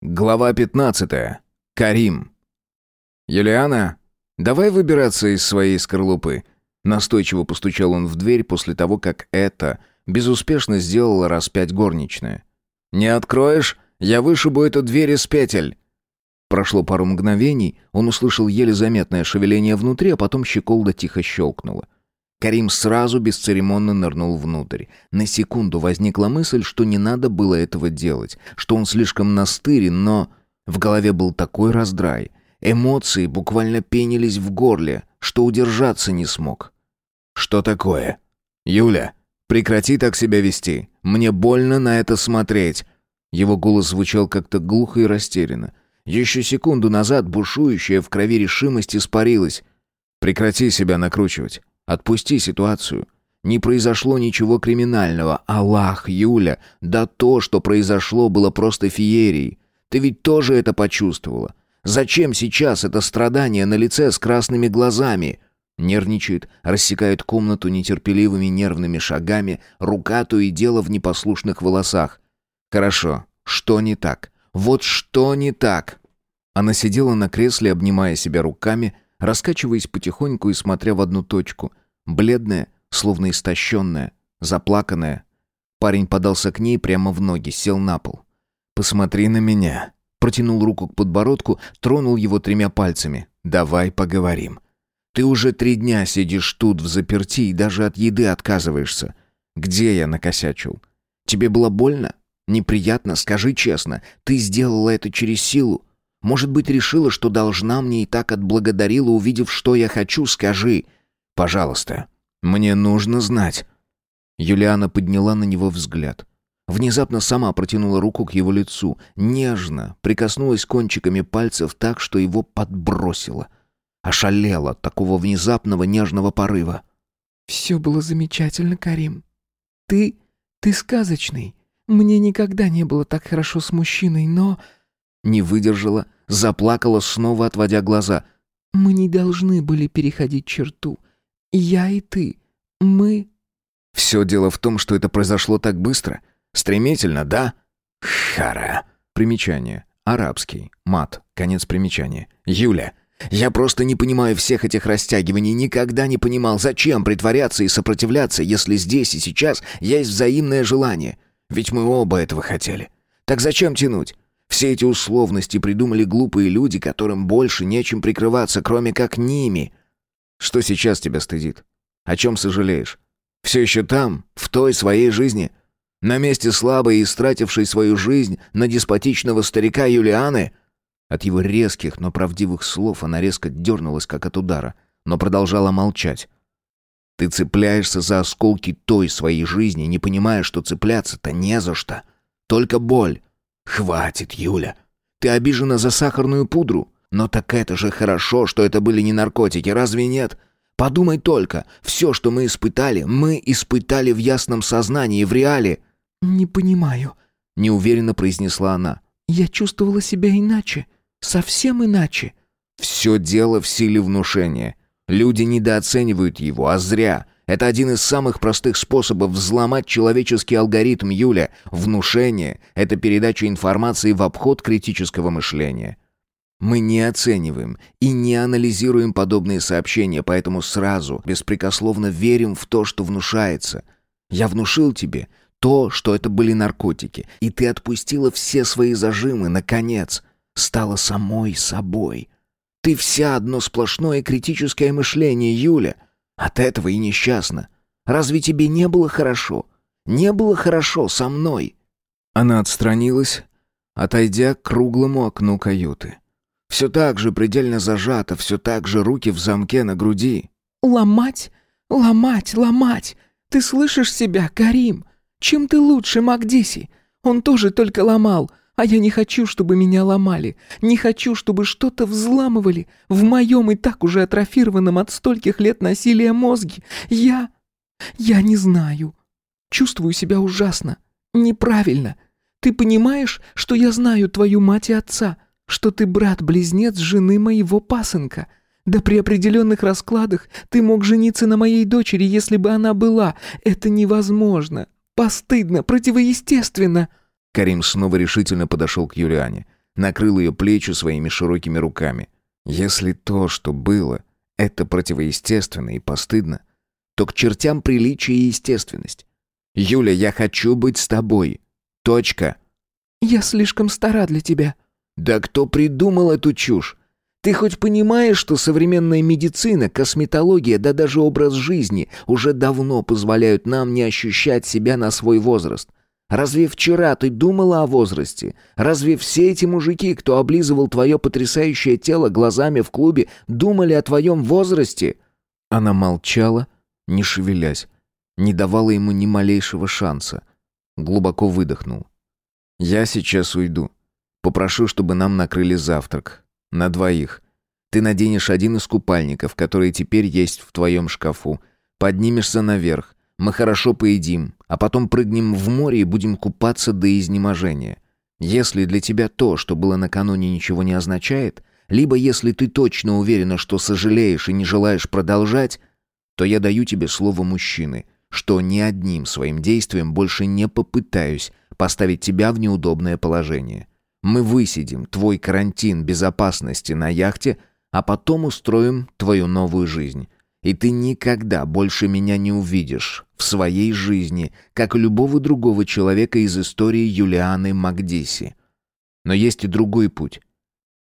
Глава 15. Карим. «Юлиана, давай выбираться из своей скорлупы». Настойчиво постучал он в дверь после того, как это безуспешно сделала раз пять горничная. «Не откроешь? Я вышибу эту дверь из петель». Прошло пару мгновений, он услышал еле заметное шевеление внутри, а потом щеколда тихо щелкнула. Карим сразу бесцеремонно нырнул внутрь. На секунду возникла мысль, что не надо было этого делать, что он слишком настырен, но... В голове был такой раздрай. Эмоции буквально пенились в горле, что удержаться не смог. «Что такое?» «Юля, прекрати так себя вести. Мне больно на это смотреть». Его голос звучал как-то глухо и растерянно. Еще секунду назад бушующая в крови решимость испарилась. «Прекрати себя накручивать. Отпусти ситуацию. Не произошло ничего криминального. Аллах, Юля, да то, что произошло, было просто феерией. Ты ведь тоже это почувствовала. Зачем сейчас это страдание на лице с красными глазами? Нервничает, рассекает комнату нетерпеливыми нервными шагами, рука то и дело в непослушных волосах. Хорошо, что не так? Вот что не так? Она сидела на кресле, обнимая себя руками, раскачиваясь потихоньку и смотря в одну точку. Бледная, словно истощенная, заплаканная. Парень подался к ней прямо в ноги, сел на пол. «Посмотри на меня». Протянул руку к подбородку, тронул его тремя пальцами. «Давай поговорим. Ты уже три дня сидишь тут в заперти и даже от еды отказываешься. Где я накосячил? Тебе было больно? Неприятно? Скажи честно. Ты сделала это через силу. Может быть, решила, что должна мне и так отблагодарила, увидев, что я хочу, скажи. Пожалуйста. Мне нужно знать. Юлиана подняла на него взгляд. Внезапно сама протянула руку к его лицу, нежно прикоснулась кончиками пальцев так, что его подбросило. Ошалела от такого внезапного нежного порыва. «Все было замечательно, Карим. Ты... ты сказочный. Мне никогда не было так хорошо с мужчиной, но...» Не выдержала, заплакала, снова отводя глаза. «Мы не должны были переходить черту. Я и ты. Мы...» «Все дело в том, что это произошло так быстро. Стремительно, да?» «Хара». Примечание. Арабский. Мат. Конец примечания. «Юля, я просто не понимаю всех этих растягиваний, никогда не понимал, зачем притворяться и сопротивляться, если здесь и сейчас есть взаимное желание. Ведь мы оба этого хотели. Так зачем тянуть? Все эти условности придумали глупые люди, которым больше нечем прикрываться, кроме как ними. Что сейчас тебя стыдит? О чем сожалеешь? Все еще там, в той своей жизни? На месте слабой и истратившей свою жизнь на деспотичного старика Юлианы? От его резких, но правдивых слов она резко дернулась, как от удара, но продолжала молчать. Ты цепляешься за осколки той своей жизни, не понимая, что цепляться-то не за что. Только боль. Хватит, Юля. Ты обижена за сахарную пудру. Но так это же хорошо, что это были не наркотики, разве нет? Подумай только, все, что мы испытали, мы испытали в ясном сознании, в реале. «Не понимаю», — неуверенно произнесла она. «Я чувствовала себя иначе, совсем иначе». «Все дело в силе внушения. Люди недооценивают его, а зря. Это один из самых простых способов взломать человеческий алгоритм, Юля. Внушение — это передача информации в обход критического мышления». Мы не оцениваем и не анализируем подобные сообщения, поэтому сразу, беспрекословно верим в то, что внушается. Я внушил тебе то, что это были наркотики, и ты отпустила все свои зажимы, наконец. Стала самой собой. Ты вся одно сплошное критическое мышление, Юля. От этого и несчастна. Разве тебе не было хорошо? Не было хорошо со мной?» Она отстранилась, отойдя к круглому окну каюты. Все так же предельно зажато, все так же руки в замке на груди. «Ломать? Ломать, ломать! Ты слышишь себя, Карим? Чем ты лучше Макдиси? Он тоже только ломал, а я не хочу, чтобы меня ломали. Не хочу, чтобы что-то взламывали в моем и так уже атрофированном от стольких лет насилия мозге. Я... я не знаю. Чувствую себя ужасно. Неправильно. Ты понимаешь, что я знаю твою мать и отца?» что ты брат-близнец жены моего пасынка. Да при определенных раскладах ты мог жениться на моей дочери, если бы она была. Это невозможно. Постыдно, противоестественно». Карим снова решительно подошел к Юлиане. накрыл ее плечи своими широкими руками. Если то, что было, это противоестественно и постыдно, то к чертям приличие и естественность. Юля, я хочу быть с тобой. Точка. Я слишком стара для тебя. Да кто придумал эту чушь? Ты хоть понимаешь, что современная медицина, косметология, да даже образ жизни уже давно позволяют нам не ощущать себя на свой возраст? Разве вчера ты думала о возрасте? Разве все эти мужики, кто облизывал твое потрясающее тело глазами в клубе, думали о твоем возрасте?» Она молчала, не шевелясь, не давала ему ни малейшего шанса. Глубоко выдохнул. «Я сейчас уйду. Попрошу, чтобы нам накрыли завтрак. На двоих. Ты наденешь один из купальников, которые теперь есть в твоем шкафу. Поднимешься наверх. Мы хорошо поедим, а потом прыгнем в море и будем купаться до изнеможения. Если для тебя то, что было накануне, ничего не означает, либо если ты точно уверена, что сожалеешь и не желаешь продолжать, то я даю тебе слово мужчины, что ни одним своим действием больше не попытаюсь поставить тебя в неудобное положение. Мы высидим твой карантин безопасности на яхте, а потом устроим твою новую жизнь. И ты никогда больше меня не увидишь в своей жизни, как и любого другого человека из истории Юлианы Макдиси. Но есть и другой путь.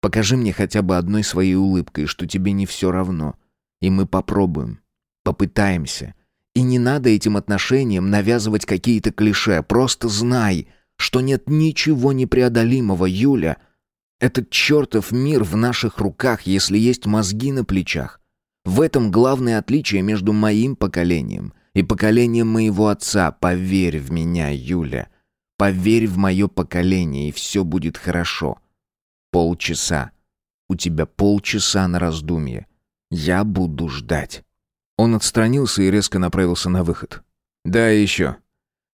Покажи мне хотя бы одной своей улыбкой, что тебе не все равно. И мы попробуем. Попытаемся. И не надо этим отношениям навязывать какие-то клише. Просто знай, что нет ничего непреодолимого, Юля. Этот чертов мир в наших руках, если есть мозги на плечах. В этом главное отличие между моим поколением и поколением моего отца. Поверь в меня, Юля. Поверь в мое поколение, и все будет хорошо. Полчаса. У тебя полчаса на раздумье. Я буду ждать. Он отстранился и резко направился на выход. Да, и еще.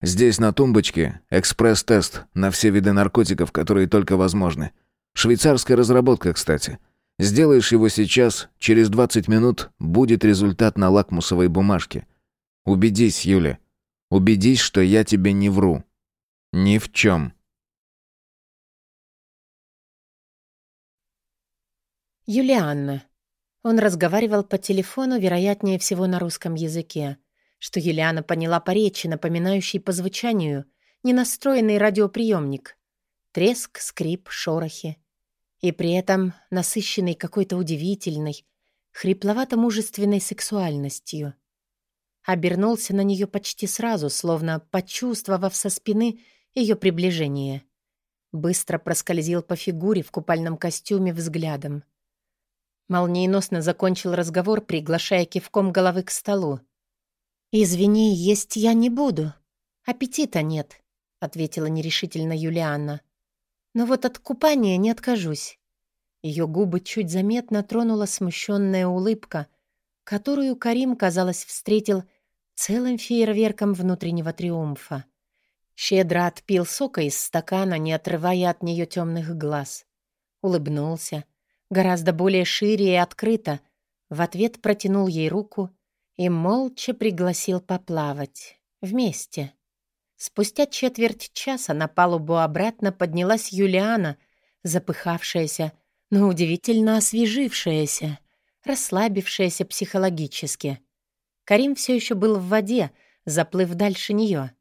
Здесь на тумбочке экспресс-тест на все виды наркотиков, которые только возможны. Швейцарская разработка, кстати. Сделаешь его сейчас, через 20 минут будет результат на лакмусовой бумажке. Убедись, Юля. Убедись, что я тебе не вру. Ни в чем. Юлианна. Он разговаривал по телефону, вероятнее всего на русском языке что Юлиана поняла по речи, напоминающей по звучанию ненастроенный радиоприемник. Треск, скрип, шорохи. И при этом насыщенный какой-то удивительной, хрипловато-мужественной сексуальностью. Обернулся на нее почти сразу, словно почувствовав со спины ее приближение. Быстро проскользил по фигуре в купальном костюме взглядом. Молниеносно закончил разговор, приглашая кивком головы к столу. «Извини, есть я не буду. Аппетита нет», — ответила нерешительно Юлианна. «Но вот от купания не откажусь». Ее губы чуть заметно тронула смущенная улыбка, которую Карим, казалось, встретил целым фейерверком внутреннего триумфа. Щедро отпил сока из стакана, не отрывая от нее темных глаз. Улыбнулся, гораздо более шире и открыто, в ответ протянул ей руку и молча пригласил поплавать. Вместе. Спустя четверть часа на палубу обратно поднялась Юлиана, запыхавшаяся, но удивительно освежившаяся, расслабившаяся психологически. Карим все еще был в воде, заплыв дальше нее.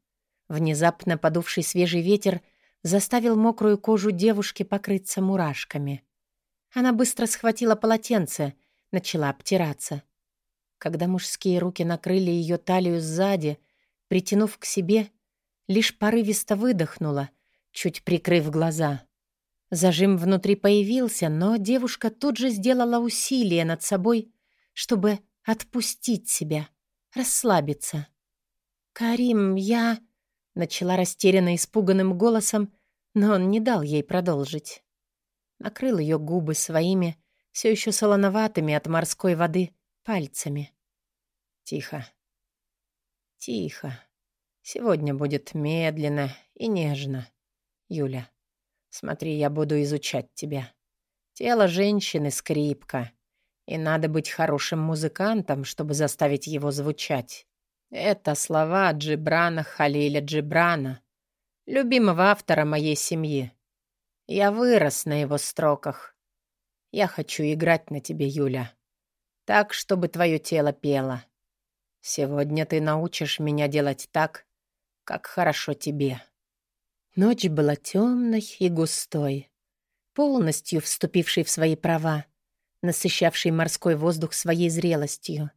Внезапно подувший свежий ветер заставил мокрую кожу девушки покрыться мурашками. Она быстро схватила полотенце, начала обтираться — когда мужские руки накрыли ее талию сзади, притянув к себе, лишь порывисто выдохнула, чуть прикрыв глаза. Зажим внутри появился, но девушка тут же сделала усилие над собой, чтобы отпустить себя, расслабиться. «Карим, я...» — начала растерянно испуганным голосом, но он не дал ей продолжить. Накрыл ее губы своими, все еще солоноватыми от морской воды, пальцами. Тихо. Тихо. Сегодня будет медленно и нежно. Юля, смотри, я буду изучать тебя. Тело женщины — скрипка. И надо быть хорошим музыкантом, чтобы заставить его звучать. Это слова Джибрана Халиля Джибрана, любимого автора моей семьи. Я вырос на его строках. Я хочу играть на тебе, Юля. Так, чтобы твое тело пело. Сегодня ты научишь меня делать так, как хорошо тебе». Ночь была темной и густой, полностью вступившей в свои права, насыщавшей морской воздух своей зрелостью.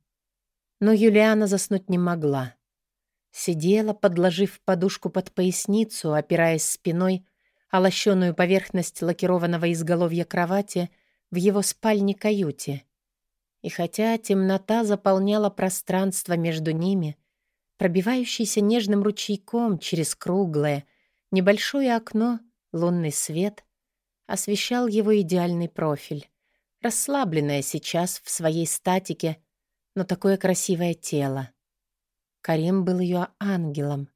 Но Юлиана заснуть не могла. Сидела, подложив подушку под поясницу, опираясь спиной о лощеную поверхность лакированного изголовья кровати в его спальне-каюте. И хотя темнота заполняла пространство между ними, пробивающийся нежным ручейком через круглое, небольшое окно, лунный свет освещал его идеальный профиль, расслабленное сейчас в своей статике, но такое красивое тело. Карим был ее ангелом,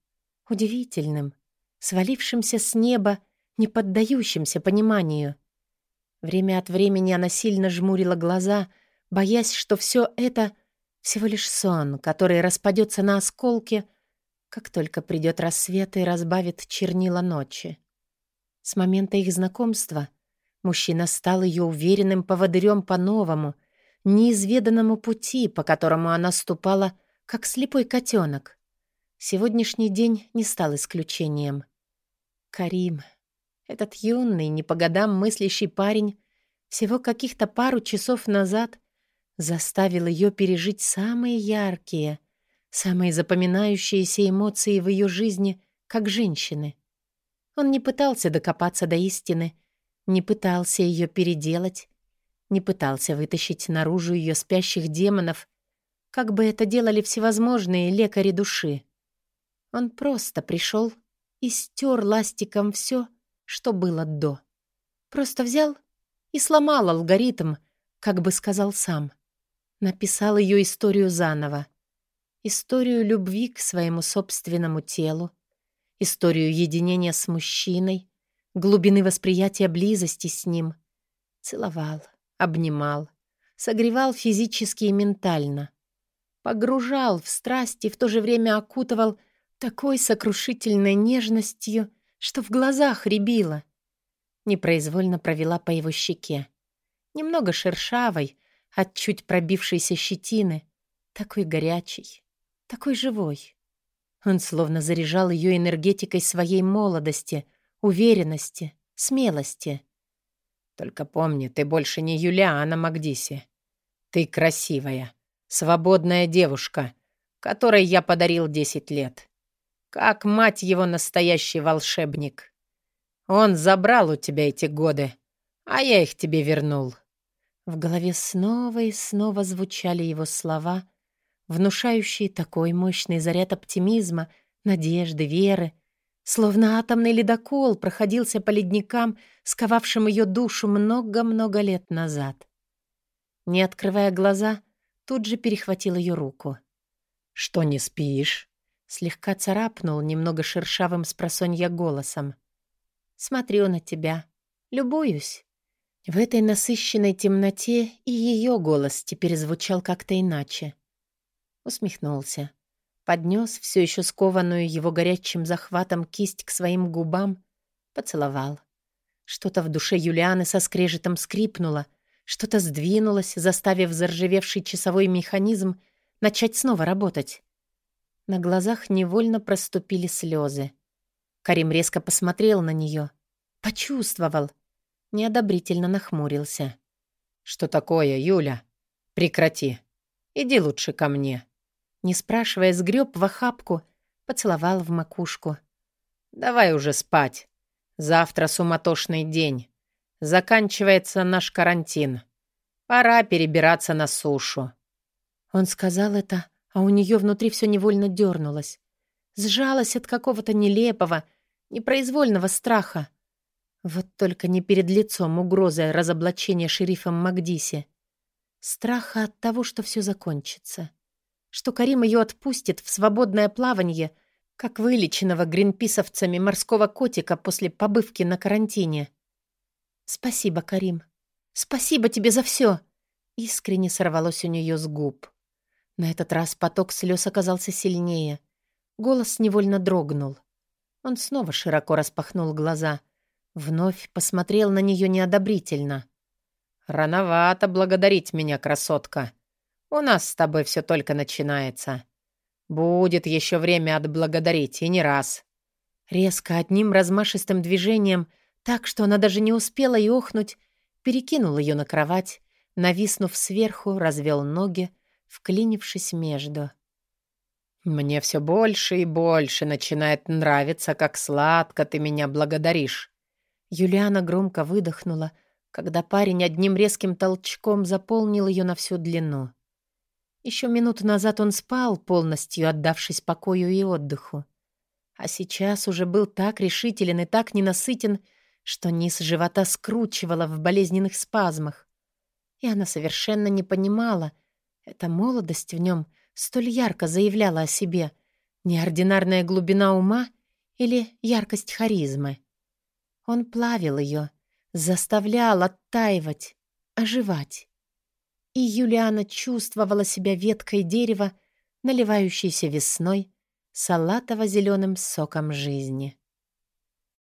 удивительным, свалившимся с неба, не поддающимся пониманию. Время от времени она сильно жмурила глаза, боясь, что все это всего лишь сон, который распадется на осколки, как только придет рассвет и разбавит чернила ночи. С момента их знакомства мужчина стал ее уверенным поводырем по новому, неизведанному пути, по которому она ступала как слепой котенок. Сегодняшний день не стал исключением. Карим, этот юный, не по годам мыслящий парень, всего каких-то пару часов назад заставил ее пережить самые яркие, самые запоминающиеся эмоции в ее жизни как женщины. Он не пытался докопаться до истины, не пытался ее переделать, не пытался вытащить наружу ее спящих демонов как бы это делали всевозможные лекари души. Он просто пришел и стер ластиком все, что было до. Просто взял и сломал алгоритм, как бы сказал сам. Написал ее историю заново. Историю любви к своему собственному телу, историю единения с мужчиной, глубины восприятия близости с ним. Целовал, обнимал, согревал физически и ментально погружал в страсть и в то же время окутывал такой сокрушительной нежностью, что в глазах рябило. Непроизвольно провела по его щеке. Немного шершавой, от чуть пробившейся щетины, такой горячий, такой живой. Он словно заряжал ее энергетикой своей молодости, уверенности, смелости. «Только помни, ты больше не Юлиана Магдиси. Ты красивая, Свободная девушка, которой я подарил десять лет. Как мать его настоящий волшебник. Он забрал у тебя эти годы, а я их тебе вернул». В голове снова и снова звучали его слова, внушающие такой мощный заряд оптимизма, надежды, веры, словно атомный ледокол проходился по ледникам, сковавшим ее душу много-много лет назад. Не открывая глаза, тут же перехватил ее руку. «Что не спишь?» Слегка царапнул немного шершавым с голосом. «Смотрю на тебя. Любуюсь». В этой насыщенной темноте и ее голос теперь звучал как-то иначе. Усмехнулся. Поднес все еще скованную его горячим захватом кисть к своим губам, поцеловал. Что-то в душе Юлианы со скрежетом скрипнуло, что-то сдвинулось, заставив заржавевший часовой механизм начать снова работать. На глазах невольно проступили слезы. Карим резко посмотрел на нее. Почувствовал. Неодобрительно нахмурился. «Что такое, Юля? Прекрати. Иди лучше ко мне». Не спрашивая, сгреб в охапку, поцеловал в макушку. «Давай уже спать. Завтра суматошный день. Заканчивается наш карантин. Пора перебираться на сушу». Он сказал это, а у нее внутри все невольно дернулось. Сжалась от какого-то нелепого, непроизвольного страха. Вот только не перед лицом угрозы разоблачения шерифом Магдиси. Страха от того, что все закончится. Что Карим ее отпустит в свободное плавание, как вылеченного гринписовцами морского котика после побывки на карантине. «Спасибо, Карим. Спасибо тебе за все!» Искренне сорвалось у нее с губ. На этот раз поток слез оказался сильнее. Голос невольно дрогнул. Он снова широко распахнул глаза, Вновь посмотрел на нее неодобрительно. «Рановато благодарить меня, красотка. У нас с тобой все только начинается. Будет еще время отблагодарить, и не раз». Резко одним размашистым движением, так что она даже не успела и охнуть, перекинул ее на кровать, нависнув сверху, развел ноги, вклинившись между. «Мне все больше и больше начинает нравиться, как сладко ты меня благодаришь». Юлиана громко выдохнула, когда парень одним резким толчком заполнил ее на всю длину. Еще минуту назад он спал, полностью отдавшись покою и отдыху. А сейчас уже был так решителен и так ненасытен, что низ живота скручивало в болезненных спазмах. И она совершенно не понимала, эта молодость в нем столь ярко заявляла о себе, неординарная глубина ума или яркость харизмы. Он плавил ее, заставлял оттаивать, оживать. И Юлиана чувствовала себя веткой дерева, наливающейся весной салатово-зеленым соком жизни.